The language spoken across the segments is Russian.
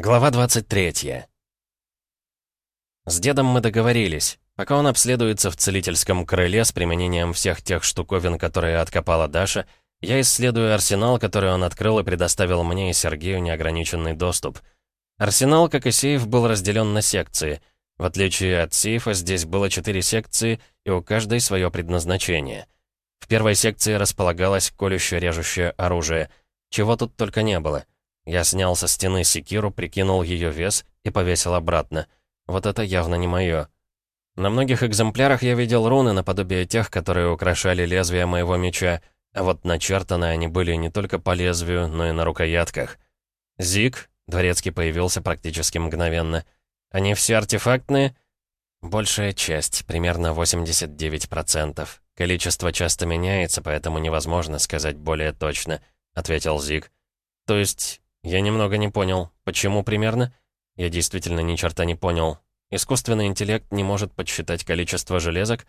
Глава 23. С дедом мы договорились. Пока он обследуется в целительском крыле с применением всех тех штуковин, которые откопала Даша, я исследую арсенал, который он открыл и предоставил мне и Сергею неограниченный доступ. Арсенал, как и сейф, был разделен на секции. В отличие от сейфа, здесь было четыре секции, и у каждой свое предназначение. В первой секции располагалось колюще-режущее оружие. Чего тут только не было — я снял со стены секиру, прикинул ее вес и повесил обратно. Вот это явно не мое. На многих экземплярах я видел руны наподобие тех, которые украшали лезвие моего меча, а вот начертаны они были не только по лезвию, но и на рукоятках. Зиг, дворецкий появился практически мгновенно. Они все артефактные? Большая часть, примерно 89%. Количество часто меняется, поэтому невозможно сказать более точно, ответил Зиг. То есть я немного не понял. Почему примерно? Я действительно ни черта не понял. Искусственный интеллект не может подсчитать количество железок?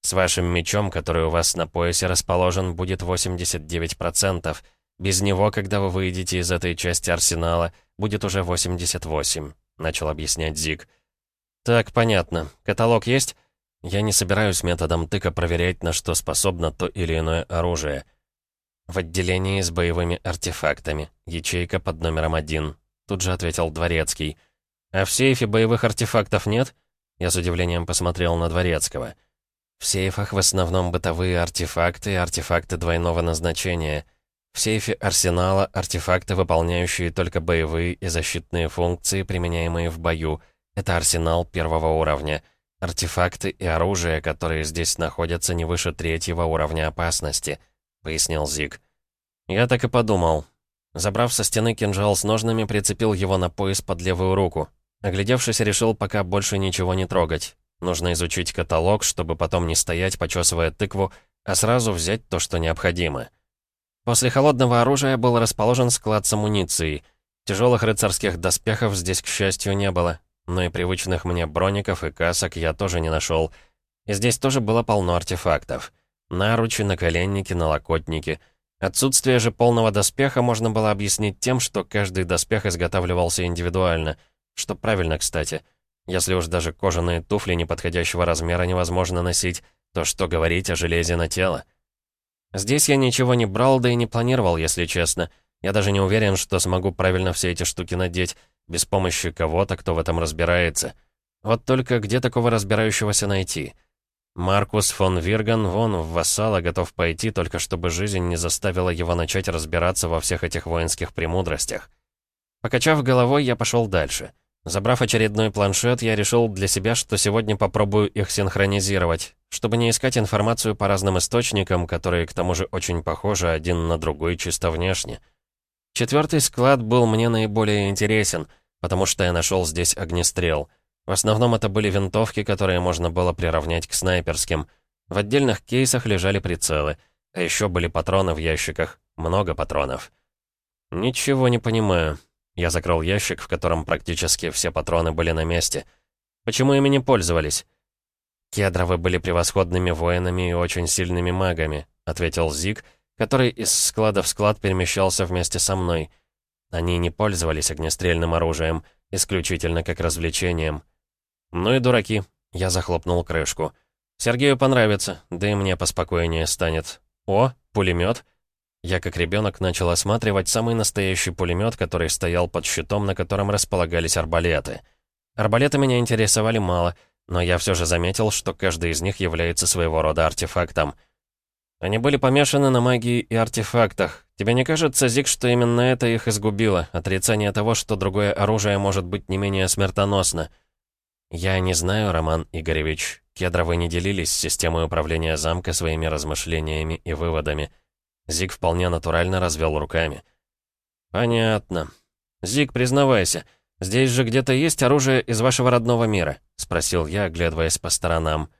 С вашим мечом, который у вас на поясе расположен, будет 89%. Без него, когда вы выйдете из этой части арсенала, будет уже 88, начал объяснять Зиг. Так, понятно. Каталог есть? Я не собираюсь методом тыка проверять, на что способно то или иное оружие. «В отделении с боевыми артефактами. Ячейка под номером один», — тут же ответил Дворецкий. «А в сейфе боевых артефактов нет?» Я с удивлением посмотрел на Дворецкого. «В сейфах в основном бытовые артефакты и артефакты двойного назначения. В сейфе арсенала артефакты, выполняющие только боевые и защитные функции, применяемые в бою. Это арсенал первого уровня. Артефакты и оружие, которые здесь находятся не выше третьего уровня опасности». — пояснил Зиг. «Я так и подумал». Забрав со стены кинжал с ножными, прицепил его на пояс под левую руку. Оглядевшись, решил пока больше ничего не трогать. Нужно изучить каталог, чтобы потом не стоять, почесывая тыкву, а сразу взять то, что необходимо. После холодного оружия был расположен склад с амуницией. Тяжелых рыцарских доспехов здесь, к счастью, не было. Но и привычных мне броников и касок я тоже не нашел. И здесь тоже было полно артефактов. Наручи, наколенники, налокотники. Отсутствие же полного доспеха можно было объяснить тем, что каждый доспех изготавливался индивидуально. Что правильно, кстати. Если уж даже кожаные туфли неподходящего размера невозможно носить, то что говорить о железе на тело? Здесь я ничего не брал, да и не планировал, если честно. Я даже не уверен, что смогу правильно все эти штуки надеть, без помощи кого-то, кто в этом разбирается. Вот только где такого разбирающегося найти? Маркус фон Вирган вон в вассала готов пойти, только чтобы жизнь не заставила его начать разбираться во всех этих воинских премудростях. Покачав головой, я пошел дальше. Забрав очередной планшет, я решил для себя, что сегодня попробую их синхронизировать, чтобы не искать информацию по разным источникам, которые к тому же очень похожи один на другой чисто внешне. Четвертый склад был мне наиболее интересен, потому что я нашел здесь огнестрел — в основном это были винтовки, которые можно было приравнять к снайперским. В отдельных кейсах лежали прицелы. А еще были патроны в ящиках. Много патронов. «Ничего не понимаю». Я закрыл ящик, в котором практически все патроны были на месте. «Почему ими не пользовались?» «Кедровы были превосходными воинами и очень сильными магами», — ответил Зиг, который из склада в склад перемещался вместе со мной. Они не пользовались огнестрельным оружием, исключительно как развлечением. «Ну и дураки», — я захлопнул крышку. «Сергею понравится, да и мне поспокойнее станет. О, пулемет!» Я, как ребенок, начал осматривать самый настоящий пулемет, который стоял под щитом, на котором располагались арбалеты. Арбалеты меня интересовали мало, но я все же заметил, что каждый из них является своего рода артефактом. Они были помешаны на магии и артефактах. Тебе не кажется, Зик, что именно это их изгубило? Отрицание того, что другое оружие может быть не менее смертоносно — «Я не знаю, Роман Игоревич. Кедровы не делились с системой управления замка своими размышлениями и выводами». Зиг вполне натурально развел руками. «Понятно. Зиг, признавайся, здесь же где-то есть оружие из вашего родного мира?» — спросил я, оглядываясь по сторонам.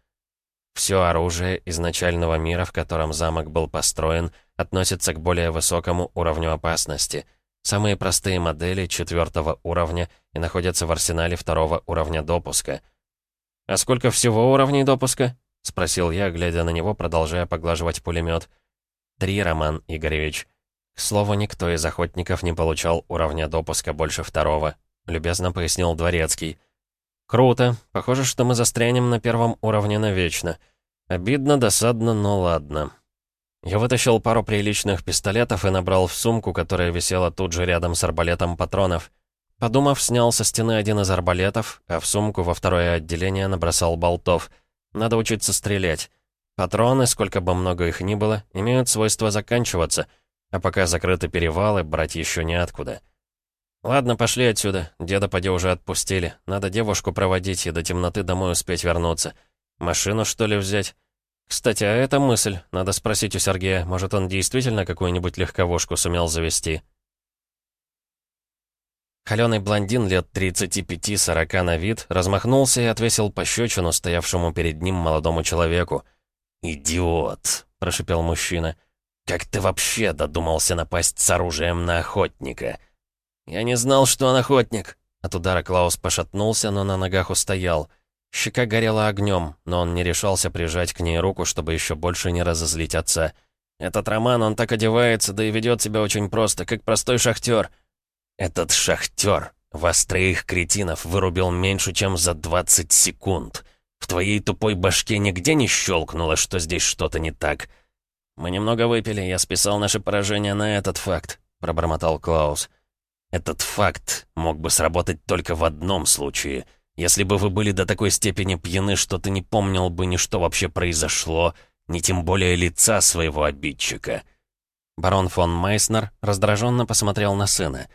«Все оружие изначального мира, в котором замок был построен, относится к более высокому уровню опасности — Самые простые модели четвертого уровня и находятся в арсенале второго уровня допуска. «А сколько всего уровней допуска?» — спросил я, глядя на него, продолжая поглаживать пулемет. «Три, Роман Игоревич. К слову, никто из охотников не получал уровня допуска больше второго. — любезно пояснил Дворецкий. «Круто. Похоже, что мы застрянем на первом уровне навечно. Обидно, досадно, но ладно». Я вытащил пару приличных пистолетов и набрал в сумку, которая висела тут же рядом с арбалетом патронов. Подумав, снял со стены один из арбалетов, а в сумку во второе отделение набросал болтов. Надо учиться стрелять. Патроны, сколько бы много их ни было, имеют свойство заканчиваться, а пока закрыты перевалы, брать еще неоткуда. «Ладно, пошли отсюда. Деда поди уже отпустили. Надо девушку проводить и до темноты домой успеть вернуться. Машину, что ли, взять?» Кстати, а эта мысль, надо спросить у Сергея, может, он действительно какую-нибудь легковушку сумел завести? Холёный блондин лет 35-40 на вид размахнулся и отвесил пощечину стоявшему перед ним молодому человеку. «Идиот!» — прошипел мужчина. «Как ты вообще додумался напасть с оружием на охотника?» «Я не знал, что он охотник!» От удара Клаус пошатнулся, но на ногах устоял — Щека горела огнем, но он не решался прижать к ней руку, чтобы еще больше не разозлить отца. «Этот Роман, он так одевается, да и ведет себя очень просто, как простой шахтер». «Этот шахтер вас троих кретинов вырубил меньше, чем за 20 секунд. В твоей тупой башке нигде не щелкнуло, что здесь что-то не так». «Мы немного выпили, я списал наше поражение на этот факт», — пробормотал Клаус. «Этот факт мог бы сработать только в одном случае — если бы вы были до такой степени пьяны, что ты не помнил бы ни что вообще произошло, ни тем более лица своего обидчика». Барон фон Майснер раздраженно посмотрел на сына.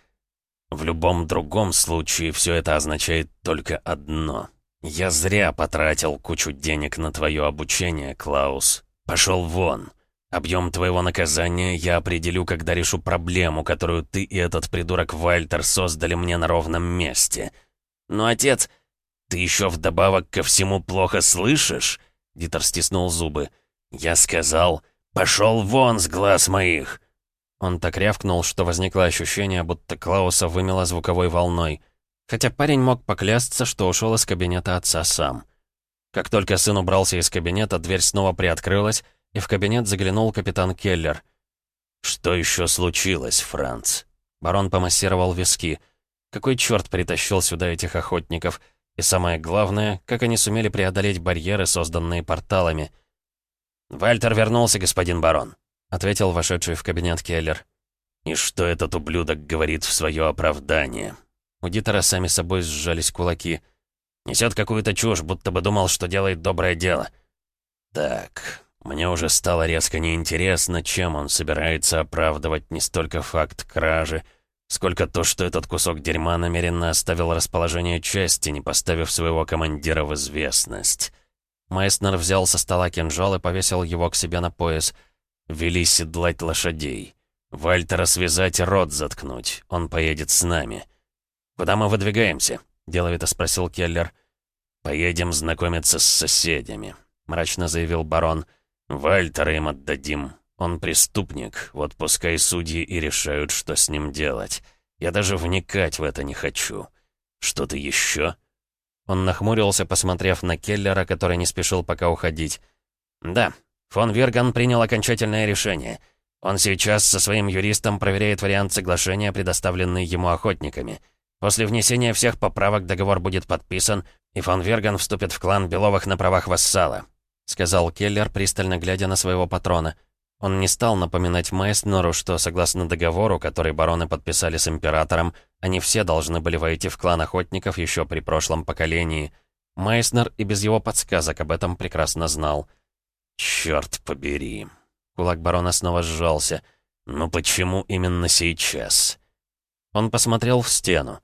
«В любом другом случае все это означает только одно. Я зря потратил кучу денег на твое обучение, Клаус. Пошел вон. Объем твоего наказания я определю, когда решу проблему, которую ты и этот придурок Вальтер создали мне на ровном месте. Но, отец, «Ты еще вдобавок ко всему плохо слышишь?» Дитер стиснул зубы. «Я сказал, пошел вон с глаз моих!» Он так рявкнул, что возникло ощущение, будто Клауса вымело звуковой волной. Хотя парень мог поклясться, что ушел из кабинета отца сам. Как только сын убрался из кабинета, дверь снова приоткрылась, и в кабинет заглянул капитан Келлер. «Что еще случилось, Франц?» Барон помассировал виски. «Какой черт притащил сюда этих охотников?» И самое главное, как они сумели преодолеть барьеры, созданные порталами. «Вальтер вернулся, господин барон», — ответил вошедший в кабинет Келлер. «И что этот ублюдок говорит в свое оправдание?» У Дитера сами собой сжались кулаки. «Несет какую-то чушь, будто бы думал, что делает доброе дело». «Так, мне уже стало резко неинтересно, чем он собирается оправдывать не столько факт кражи, — сколько то, что этот кусок дерьма намеренно оставил расположение части, не поставив своего командира в известность. Майснер взял со стола кинжал и повесил его к себе на пояс. «Вели седлать лошадей. Вальтера связать и рот заткнуть. Он поедет с нами». «Куда мы выдвигаемся?» — деловито спросил Келлер. «Поедем знакомиться с соседями», — мрачно заявил барон. «Вальтера им отдадим. Он преступник, вот пускай судьи и решают, что с ним делать. Я даже вникать в это не хочу. Что-то еще?» Он нахмурился, посмотрев на Келлера, который не спешил пока уходить. «Да, фон Верган принял окончательное решение. Он сейчас со своим юристом проверяет вариант соглашения, предоставленный ему охотниками. После внесения всех поправок договор будет подписан, и фон Верган вступит в клан Беловых на правах вассала», — сказал Келлер, пристально глядя на своего патрона. Он не стал напоминать Майснеру, что, согласно договору, который бароны подписали с Императором, они все должны были войти в клан охотников еще при прошлом поколении. Майснер и без его подсказок об этом прекрасно знал. «Черт побери!» Кулак барона снова сжался. «Ну почему именно сейчас?» Он посмотрел в стену.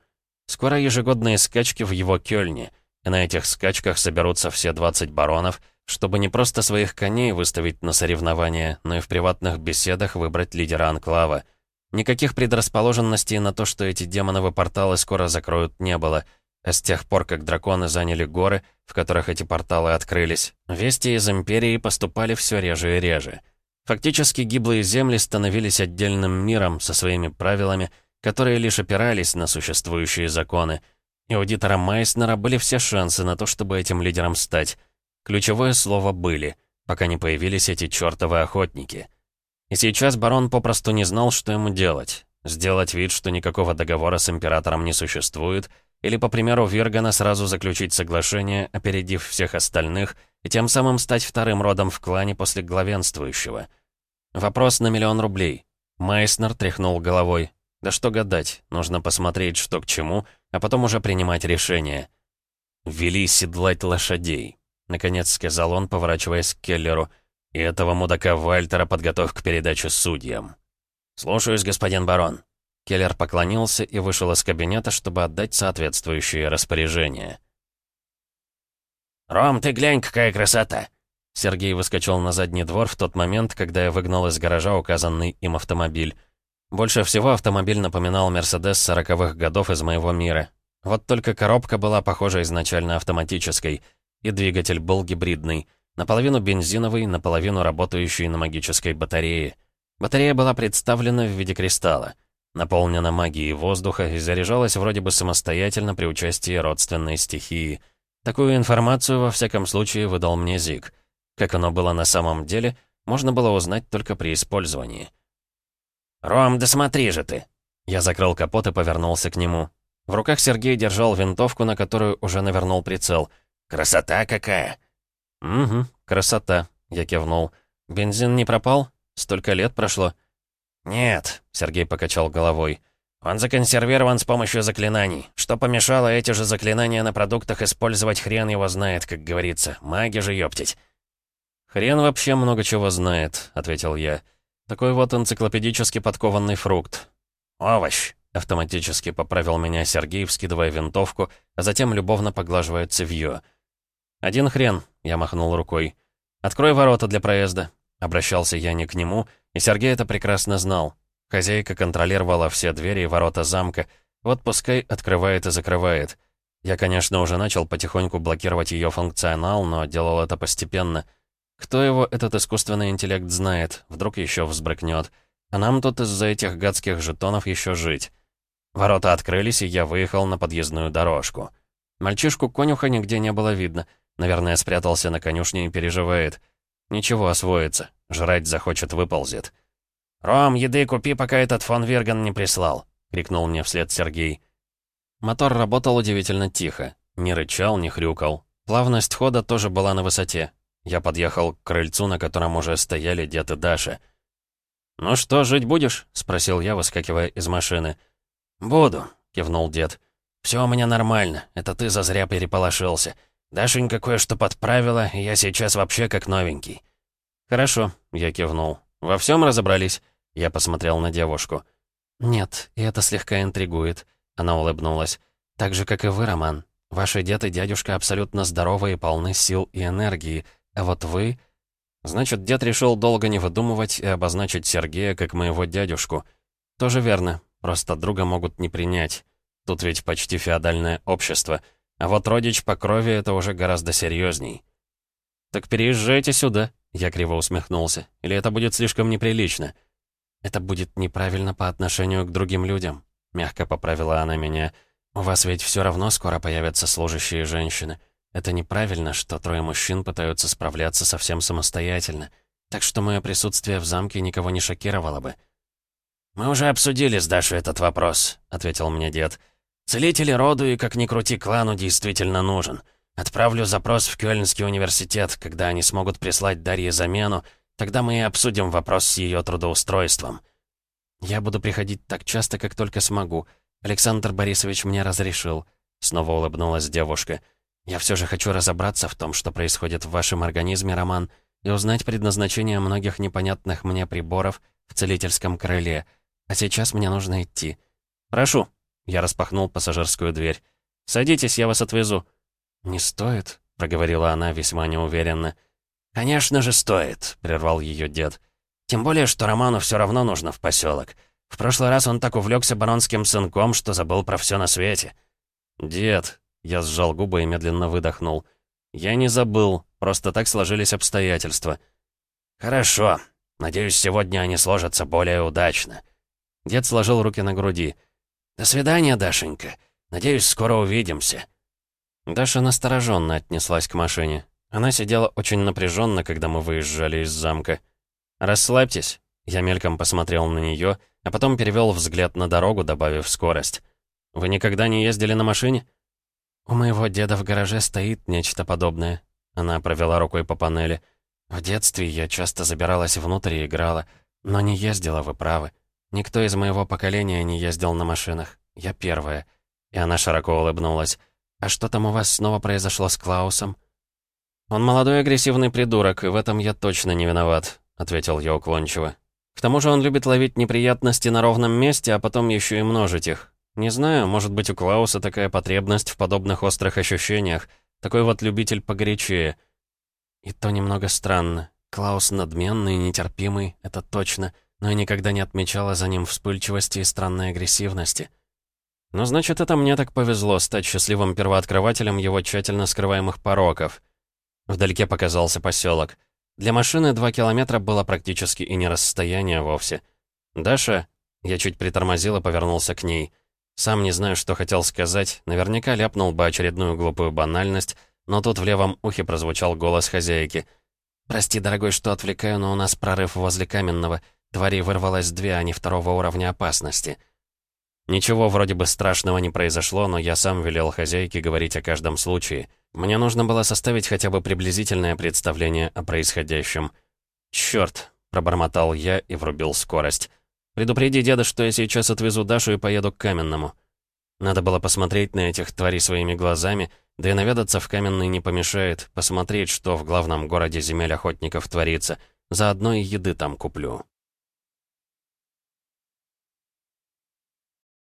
Скоро ежегодные скачки в его Кёльне, и на этих скачках соберутся все 20 баронов — чтобы не просто своих коней выставить на соревнования, но и в приватных беседах выбрать лидера Анклава. Никаких предрасположенностей на то, что эти демоновы порталы скоро закроют, не было. А с тех пор, как драконы заняли горы, в которых эти порталы открылись, вести из Империи поступали все реже и реже. Фактически гиблые земли становились отдельным миром со своими правилами, которые лишь опирались на существующие законы. И у Дитера Майснера были все шансы на то, чтобы этим лидером стать — Ключевое слово «были», пока не появились эти чертовы охотники. И сейчас барон попросту не знал, что ему делать. Сделать вид, что никакого договора с императором не существует, или, по примеру Виргана, сразу заключить соглашение, опередив всех остальных, и тем самым стать вторым родом в клане после главенствующего. Вопрос на миллион рублей. Майснер тряхнул головой. Да что гадать, нужно посмотреть, что к чему, а потом уже принимать решение. «Вели седлать лошадей», — наконец сказал он, поворачиваясь к Келлеру. «И этого мудака Вальтера подготовь к передаче судьям». «Слушаюсь, господин барон». Келлер поклонился и вышел из кабинета, чтобы отдать соответствующие распоряжения. «Ром, ты глянь, какая красота!» Сергей выскочил на задний двор в тот момент, когда я выгнал из гаража указанный им автомобиль. Больше всего автомобиль напоминал «Мерседес» сороковых годов из моего мира. Вот только коробка была, похожа изначально автоматической, и двигатель был гибридный, наполовину бензиновый, наполовину работающий на магической батарее. Батарея была представлена в виде кристалла, наполнена магией воздуха и заряжалась вроде бы самостоятельно при участии родственной стихии. Такую информацию, во всяком случае, выдал мне Зиг. Как оно было на самом деле, можно было узнать только при использовании. «Ром, да смотри же ты!» Я закрыл капот и повернулся к нему. В руках Сергей держал винтовку, на которую уже навернул прицел. «Красота какая!» «Угу, красота», — я кивнул. «Бензин не пропал? Столько лет прошло?» «Нет», — Сергей покачал головой. «Он законсервирован с помощью заклинаний. Что помешало эти же заклинания на продуктах использовать, хрен его знает, как говорится. Маги же ёптить». «Хрен вообще много чего знает», — ответил я. «Такой вот энциклопедически подкованный фрукт». «Овощ», Автоматически поправил меня Сергей, вскидывая винтовку, а затем любовно поглаживая цевьё. «Один хрен», — я махнул рукой. «Открой ворота для проезда». Обращался я не к нему, и Сергей это прекрасно знал. Хозяйка контролировала все двери и ворота замка, вот пускай открывает и закрывает. Я, конечно, уже начал потихоньку блокировать ее функционал, но делал это постепенно. Кто его, этот искусственный интеллект, знает, вдруг еще взбрыкнет. А нам тут из-за этих гадских жетонов еще жить. Ворота открылись, и я выехал на подъездную дорожку. Мальчишку-конюха нигде не было видно. Наверное, спрятался на конюшне и переживает. Ничего, освоится. Жрать захочет, выползет. «Ром, еды купи, пока этот фон Верган не прислал», — крикнул мне вслед Сергей. Мотор работал удивительно тихо. Не рычал, не хрюкал. Плавность хода тоже была на высоте. Я подъехал к крыльцу, на котором уже стояли дед и Даша. «Ну что, жить будешь?» — спросил я, выскакивая из машины. «Буду», — кивнул дед. «Все у меня нормально, это ты зазря переполошился. Дашенька кое-что подправила, и я сейчас вообще как новенький». «Хорошо», — я кивнул. «Во всем разобрались?» Я посмотрел на девушку. «Нет, и это слегка интригует», — она улыбнулась. «Так же, как и вы, Роман. Ваши дед и дядюшка абсолютно здоровы и полны сил и энергии, а вот вы...» Значит, дед решил долго не выдумывать и обозначить Сергея как моего дядюшку. Тоже верно, Просто друга могут не принять. Тут ведь почти феодальное общество. А вот родич по крови — это уже гораздо серьезней. «Так переезжайте сюда», — я криво усмехнулся. «Или это будет слишком неприлично?» «Это будет неправильно по отношению к другим людям», — мягко поправила она меня. «У вас ведь все равно скоро появятся служащие женщины. Это неправильно, что трое мужчин пытаются справляться совсем самостоятельно. Так что мое присутствие в замке никого не шокировало бы». «Мы уже обсудили с Дашей этот вопрос», — ответил мне дед. «Целители роду и, как ни крути, клану действительно нужен. Отправлю запрос в Кёльнский университет, когда они смогут прислать Дарье замену, тогда мы и обсудим вопрос с ее трудоустройством». «Я буду приходить так часто, как только смогу. Александр Борисович мне разрешил», — снова улыбнулась девушка. «Я все же хочу разобраться в том, что происходит в вашем организме, Роман, и узнать предназначение многих непонятных мне приборов в целительском крыле». А сейчас мне нужно идти. Прошу. Я распахнул пассажирскую дверь. Садитесь, я вас отвезу. Не стоит, проговорила она весьма неуверенно. Конечно же стоит, прервал ее дед. Тем более, что Роману все равно нужно в поселок. В прошлый раз он так увлекся баронским сынком, что забыл про все на свете. Дед, я сжал губы и медленно выдохнул. Я не забыл, просто так сложились обстоятельства. Хорошо. Надеюсь, сегодня они сложатся более удачно. Дед сложил руки на груди. «До свидания, Дашенька. Надеюсь, скоро увидимся». Даша настороженно отнеслась к машине. Она сидела очень напряженно, когда мы выезжали из замка. «Расслабьтесь». Я мельком посмотрел на нее, а потом перевел взгляд на дорогу, добавив скорость. «Вы никогда не ездили на машине?» «У моего деда в гараже стоит нечто подобное». Она провела рукой по панели. «В детстве я часто забиралась внутрь и играла, но не ездила, вы правы. Никто из моего поколения не ездил на машинах. Я первая». И она широко улыбнулась. «А что там у вас снова произошло с Клаусом?» «Он молодой агрессивный придурок, и в этом я точно не виноват», — ответил я уклончиво. «К тому же он любит ловить неприятности на ровном месте, а потом еще и множить их. Не знаю, может быть, у Клауса такая потребность в подобных острых ощущениях. Такой вот любитель погорячее». «И то немного странно. Клаус надменный, нетерпимый, это точно, но я никогда не отмечала за ним вспыльчивости и странной агрессивности». «Ну, значит, это мне так повезло стать счастливым первооткрывателем его тщательно скрываемых пороков». Вдалеке показался поселок. Для машины два километра было практически и не расстояние вовсе. «Даша?» Я чуть притормозил и повернулся к ней. Сам не знаю, что хотел сказать, наверняка ляпнул бы очередную глупую банальность, но тут в левом ухе прозвучал голос хозяйки. «Прости, дорогой, что отвлекаю, но у нас прорыв возле Каменного. Тварей вырвалось две, а не второго уровня опасности». Ничего вроде бы страшного не произошло, но я сам велел хозяйке говорить о каждом случае. Мне нужно было составить хотя бы приблизительное представление о происходящем. «Чёрт!» — пробормотал я и врубил скорость. «Предупреди деда, что я сейчас отвезу Дашу и поеду к Каменному». Надо было посмотреть на этих тварей своими глазами, да и наведаться в Каменный не помешает, посмотреть, что в главном городе земель охотников творится. Заодно и еды там куплю.